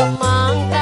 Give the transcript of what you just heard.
semangka